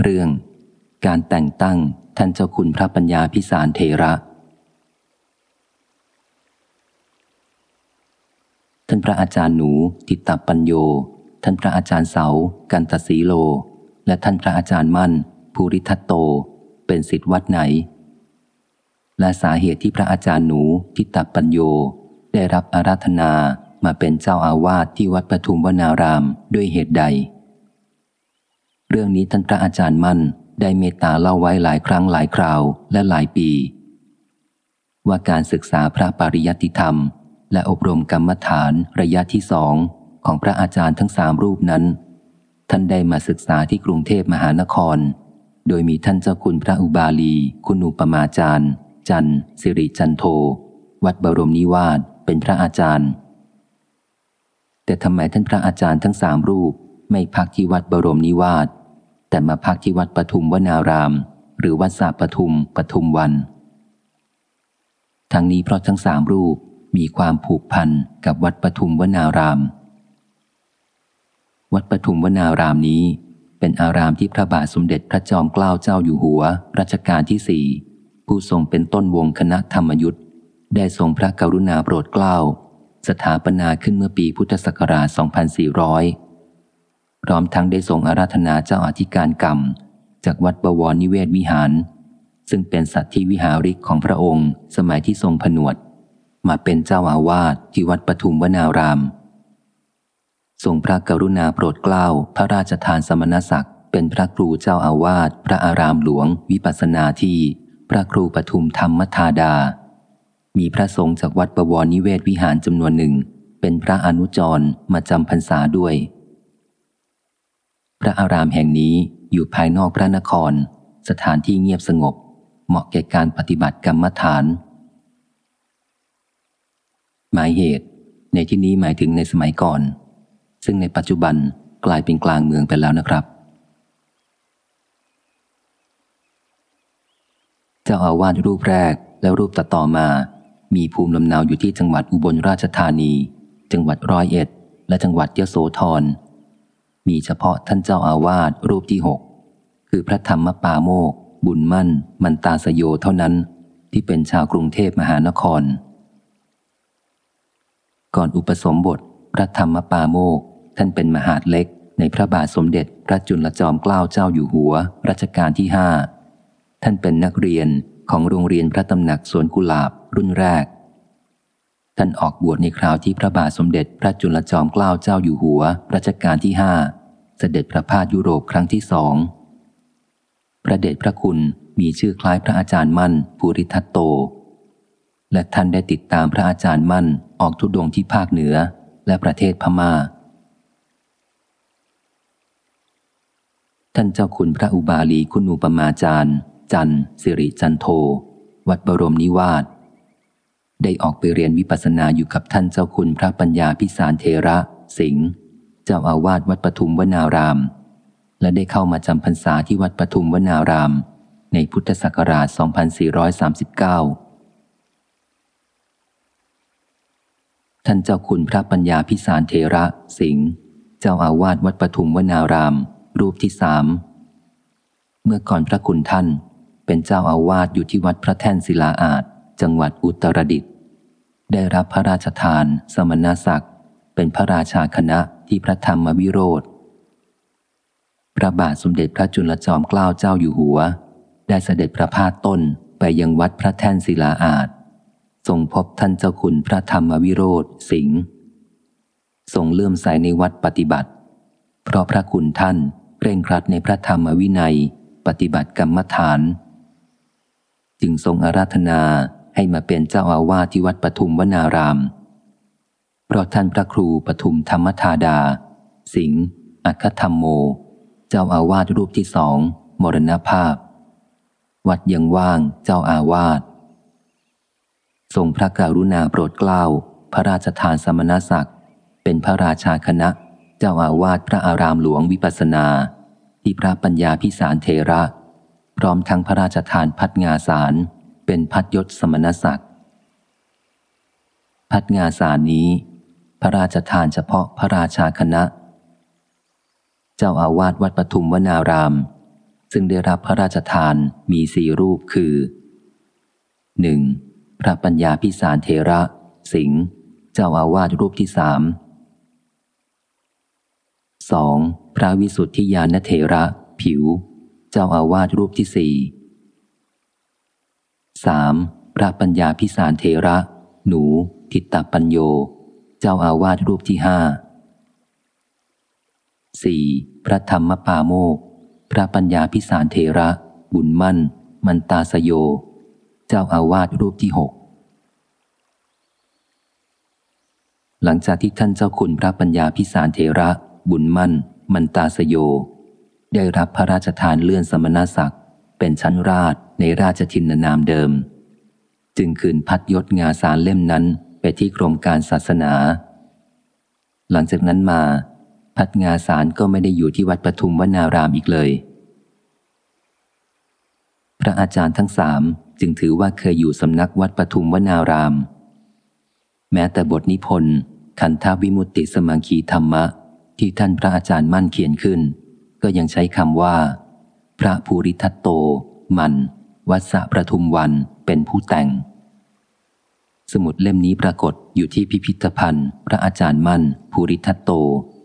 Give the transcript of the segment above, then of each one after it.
เรื่อง การแต่งตั้งท่านเจ้าคุณพระปัญญาพิสารเทระ ท่านพระอาจารย์หนูทิตปัญโย ท่านพระอาจารย์เสา กันตสีโล และท่านพระอาจารย์มั่น ภูริทัตโต เป็นสิทธิวัดไหน และสาเหตุที่พระอาจารย์หนูทิตปัญโยได้รับอาราธนามาเป็นเจ้าอาวาสที่วัดปทุมวนารามด้วยเหตุใด เรื่องนี้ท่านพระอาจารย์มั่นได้เมตตาเล่าไว้หลายครั้งหลายคราวและหลายปี ว่าการศึกษาพระปริยัติธรรม และอบรมกรรมฐานระยะที่สองของพระอาจารย์ทั้งสามรูปนั้น ท่านได้มาศึกษาที่กรุงเทพมหานคร โดยมีท่านเจ้าคุณพระอุบาลี คุณอุปมาจารย์ จันสิริจันโท วัดบรมนิวาสเป็นพระอาจารย์ แต่ทำไมท่านพระอาจารย์ทั้งสามรูปไม่พักที่วัดบรมนิวาส แต่มาพักที่วัดปทุมวนาราม หรือวัดสาปทุมปทุมวัน ทั้งนี้เพราะทั้งสามรูปมีความผูกพันกับวัดปทุมวนาราม วัดปทุมวนารามนี้ เป็นอารามที่พระบาทสมเด็จพระจอมเกล้าเจ้าอยู่หัว รัชกาลที่สี่ผู้ทรงเป็นต้นวงคณะธรรมยุทธ์ได้ทรงพระกรุณาโปรดเกล้า สถาปนาขึ้นเมื่อปีพุทธศักราช2400 พร้อมทั้งได้ส่งอาราธนาเจ้าอธิการกรรม จากวัดบวรนิเวศวิหาร ซึ่งเป็นสัตว์ที่วิหาริกของพระองค์สมัยที่ทรงผนวด มาเป็นเจ้าอาวาสที่วัดปทุมวนารามทรงพระกรุณาโปรดเกล้าพระราชทานสมณศักดิ์เป็นพระครูเจ้าอาวาสพระอารามหลวง วิปัสนาที่พระครูปทุมธรรมธาดา มีพระสงฆ์จากวัดบวรนิเวศวิหารจำนวนหนึ่ง เป็นพระอนุจรมาจำพรรษาด้วย พระอารามแห่งนี้อยู่ภายนอกพระนคร สถานที่เงียบสงบ เหมาะแก่การปฏิบัติกรรมฐาน หมายเหตุ ในที่นี้หมายถึงในสมัยก่อน ซึ่งในปัจจุบันกลายเป็นกลางเมืองไปแล้วนะครับเจ้าอาวาสรูปแรกและรูปต่อต่อมา มีภูมิลำเนาอยู่ที่จังหวัดอุบลราชธานี จังหวัดร้อยเอ็ด และจังหวัดยโสธร มีเฉพาะท่านเจ้าอาวาสรูปที่หกคือพระธรรมปาโมก บุญมั่น มันตาสโยเท่านั้น ที่เป็นชาวกรุงเทพมหานคร ก่อนอุปสมบท พระธรรมปาโมก ท่านเป็นมหาดเล็ก ในพระบาทสมเด็จพระจุลจอมเกล้าเจ้าอยู่หัว รัชกาลที่ห้าท่านเป็นนักเรียนของโรงเรียนพระตำหนักสวนกุหลาบรุ่นแรก ท่านออกบวชในคราวที่พระบาทสมเด็จพระจุลจอมเกล้าเจ้าอยู่หัวรัชกาลที่ห้าเสด็จพระพาสยุโรปครั้งที่สอง พระเดชพระคุณมีชื่อคล้ายพระอาจารย์มั่นภูริทัตโต และท่านได้ติดตามพระอาจารย์มั่นออกทุดงที่ภาคเหนือและประเทศพมา่า ท่านเจ้าคุณพระอุบาลีคุณูปมาจารย์ จันสิริจันโท วัดบรมนิวาส ได้ออกไปเรียนวิปัสสนาอยู่กับท่านเจ้าคุณพระปัญญาพิสารเทระ สิงห์เจ้าอาวาสวัดปทุมวนาราม และได้เข้ามาจำพรรษาที่วัดปทุมวนาราม ในพุทธศักราช 2439 ท่านเจ้าคุณพระปัญญาพิสารเทระ สิงห์เจ้าอาวาสวัดปทุมวนาราม รูปที่สามเมื่อก่อนพระคุณท่านเป็นเจ้าอาวาสอยู่ที่วัดพระแท่นศิลาอาจ จังหวัดอุตรดิตถ์ ได้รับพระราชทาน สมณศักดิ์ เป็นพระราชาคณะที่พระธรรมวิโรธพระบาทสมเด็จพระจุลจอมเกล้าเจ้าอยู่หัว ได้เสด็จพระพาสต้นไปยังวัดพระแท่นศิลาอาจทรงพบท่านเจ้าคุณพระธรรมวิโรธสิงห์ทรงเลื่อมใสในวัดปฏิบัติ เพราะพระคุณท่านเร่งครัดในพระธรรมวินัย ปฏิบัติกรรมฐาน จึงทรงอาราธนา ให้มาเป็นเจ้าอาวาสที่วัดปทุมวนาราม เพราะท่านพระครูปทุมธรรมธาดา สิงห์อัคธรรมโม เจ้าอาวาสรูปที่สองมรณภาพ วัดยังว่างเจ้าอาวาสทรงพระกรุณาโปรดเกล้า พระราชทานสมณศักดิ์ เป็นพระราชาคณะ เจ้าอาวาสพระอารามหลวงวิปัสนา ที่พระปัญญาพิสารเทระ พร้อมทั้งพระราชทานพัดงาสาร เป็นพัดยศสมณศักดิ์ พัดงาสารนี้ พระราชทานเฉพาะพระราชาคณะ เจ้าอาวาสวัดปทุมวนาราม ซึ่งได้รับพระราชทานมีสี่รูปคือ 1. พระปัญญาพิสารเทระ สิงห์เจ้าอาวาสรูปที่สาม 2. พระวิสุทธิยานเทระ ผิว เจ้าอาวาสรูปที่สี่ 3. พระปัญญาพิสารเทระ หนู ทิตตปัญโย เจ้าอาวาสรูปที่ห้า 4. พระธรรมปาโมก พระปัญญาพิสารเทระ บุญมั่น มันตาสโย เจ้าอาวาสรูปที่หกหลังจากที่ท่านเจ้าคุณพระปัญญาพิสารเทระ บุญมั่น มันตาสโย ได้รับพระราชทานเลื่อนสมณศักดิ์ เป็นชั้นราชในราชทินนามเดิม จึงคืนพัดยศงาสารเล่มนั้นไปที่กรมการศาสนา หลังจากนั้นมา พัดงาสารก็ไม่ได้อยู่ที่วัดปทุมวนารามอีกเลย พระอาจารย์ทั้งสามจึงถือว่าเคยอยู่สำนักวัดปทุมวนาราม แม้แต่บทนิพนธ์ขันธวิมุตติสมังคีธรรมะ ที่ท่านพระอาจารย์มั่นเขียนขึ้น ก็ยังใช้คำว่า พระภูริทัตโต มัน วัดสะประทุมวันเป็นผู้แต่ง สมุดเล่มนี้ปรากฏอยู่ที่พิพิธภัณฑ์ พระอาจารย์มั่น ภูริทัตโต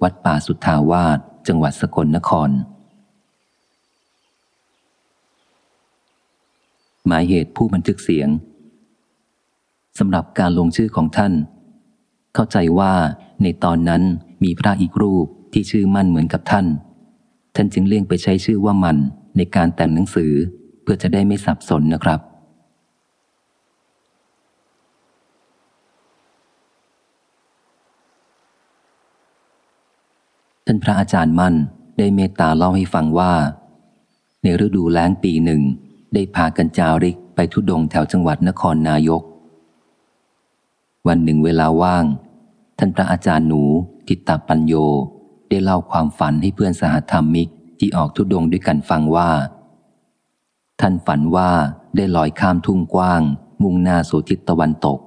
วัดป่าสุทธาวาสจังหวัดสกลนคร หมายเหตุผู้บันทึกเสียงสำหรับการลงชื่อของท่าน เข้าใจว่าในตอนนั้นมีพระอีกรูปที่ชื่อมั่นเหมือนกับท่าน ท่านจึงเลี่ยงไปใช้ชื่อว่ามัน ในการแต่งหนังสือเพื่อจะได้ไม่สับสนนะครับ ท่านพระอาจารย์มั่นได้เมตตาเล่าให้ฟังว่า ในฤดูแล้งปีหนึ่ง ได้พากันจาริกไปทุดงแถวจังหวัดนครนายก วันหนึ่งเวลาว่าง ท่านพระอาจารย์หนูทิตตปัญโยได้เล่าความฝันให้เพื่อนสหธรรมิก ที่ออกทุดงด้วยกันฟังว่า ท่านฝันว่าได้ลอยข้ามทุ่งกว้าง มุ่งหน้าสู่ทิศตะวันตก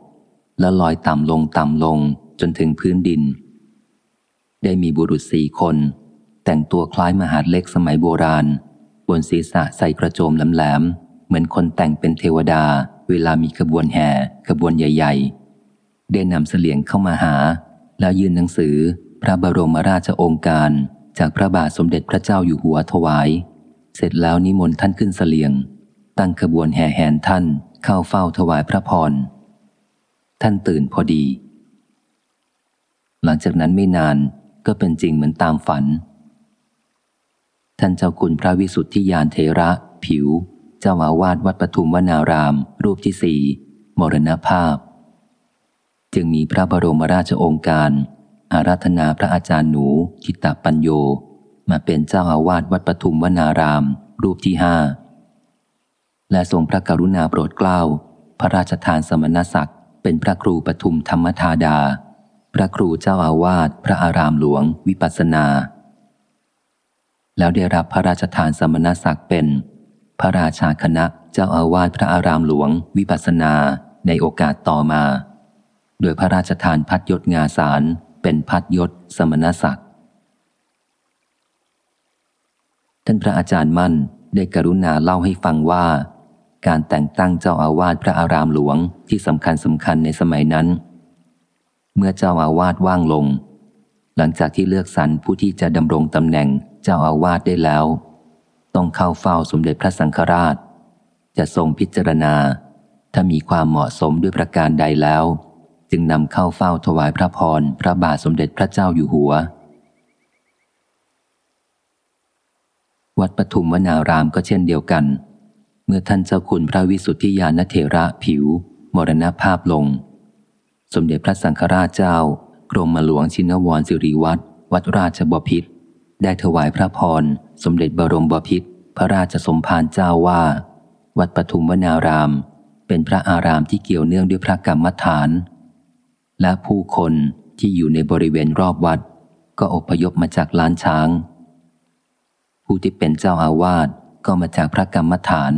แล้วลอยต่ำลงต่ำลงจนถึงพื้นดิน ได้มีบุรุษสี่คน แต่งตัวคล้ายมหาเล็กสมัยโบราณ บนศีรษะใส่กระโจมแหลมๆเหมือนคนแต่งเป็นเทวดา เวลามีขบวนแห่ขบวนใหญ่ ๆ ได้นำเสลียงเข้ามาหา แล้วยื่นหนังสือพระบรมราชโองการ จากพระบาทสมเด็จพระเจ้าอยู่หัวถวาย เสร็จแล้วนิมนต์ท่านขึ้นเสลียง ตั้งขบวนแห่แหนท่านเข้าเฝ้าถวายพระพร ท่านตื่นพอดี หลังจากนั้นไม่นานก็เป็นจริงเหมือนตามฝัน ท่านเจ้าคุณพระวิสุทธิยานเทระ ผิว เจ้าอาวาสวัดปทุมวนาราม รูปที่สี่มรณภาพ จึงมีพระบรมราชโองการ อาราธนาพระอาจารย์หนูทิตาปัญโย มาเป็นเจ้าอาวาสวัดปทุมวนาราม รูปที่ห้าและทรงพระกรุณาโปรดเกล้า พระราชทานสมณศักดิ์ เป็นพระครูปทุมธรรมธาดา พระครูเจ้าอาวาสพระอารามหลวงวิปัสนา แล้วได้รับพระราชทานสมณศักดิ์เป็น พระราชาคณะเจ้าอาวาสพระอารามหลวง วิปัสสนาในโอกาสต่อมา โดยพระราชทานพัดยศงาสาร เป็นพัดยศสมณศักดิ์ท่านพระอาจารย์มั่นได้กรุณาเล่าให้ฟังว่า การแต่งตั้งเจ้าอาวาสพระอารามหลวงที่สำคัญสำคัญในสมัยนั้น เมื่อเจ้าอาวาสว่างลง หลังจากที่เลือกสรรผู้ที่จะดำรงตำแหน่งเจ้าอาวาสได้แล้ว ต้องเข้าเฝ้าสมเด็จพระสังฆราช จะทรงพิจารณา ถ้ามีความเหมาะสมด้วยประการใดแล้ว จึงนำเข้าเฝ้าถวายพระพรพระบาทสมเด็จพระเจ้าอยู่หัว วัดปทุมวนารามก็เช่นเดียวกัน เมื่อท่านเจ้าคุณพระวิสุทธิยานเถระผิว มรณภาพลง สมเด็จพระสังฆราชเจ้ากรมหลวงชินวรสิริวัตรวัดราชบพิตรได้ถวายพระพร สมเด็จบรมบพิตรพระราชสมภารเจ้าว่า วัดปทุมวนาราม เป็นพระอารามที่เกี่ยวเนื่องด้วยพระกรรมฐาน และผู้คนที่อยู่ในบริเวณรอบวัด ก็อพยพมาจากล้านช้าง ผู้ที่เป็นเจ้าอาวาสก็มาจากพระกรรมฐาน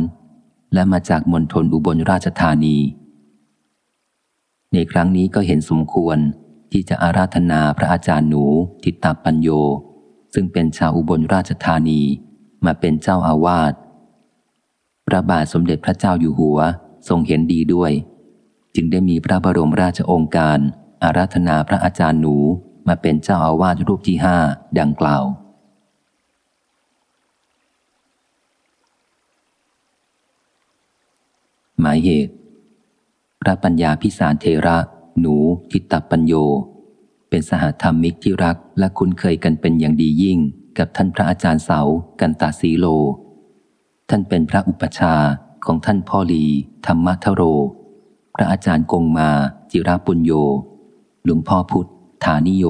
และมาจากมณฑลอุบลราชธานี ในครั้งนี้ก็เห็นสมควรที่จะอาราธนาพระอาจารย์หนูทิตตปัญโย ซึ่งเป็นชาวอุบลราชธานีมาเป็นเจ้าอาวาสพระบาทสมเด็จพระเจ้าอยู่หัวทรงเห็นดีด้วย จึงได้มีพระบรมราชองค์การ อาราธนาพระอาจารย์หนูมาเป็นเจ้าอาวาสรูปที่ห้าดังกล่าว หมายเหตุ พระปัญญาพิสารเทระ หนู ทิตปัญโย เป็นสหธรรมิกที่รักและคุ้นเคยกันเป็นอย่างดียิ่ง กับท่านพระอาจารย์เสา กันตาสีโล ท่านเป็นพระอุปชาของท่านพ่อลี ธรรมทโร พระอาจารย์กงมา จิราปุญโย หลวงพ่อพุทธ ฐานิโย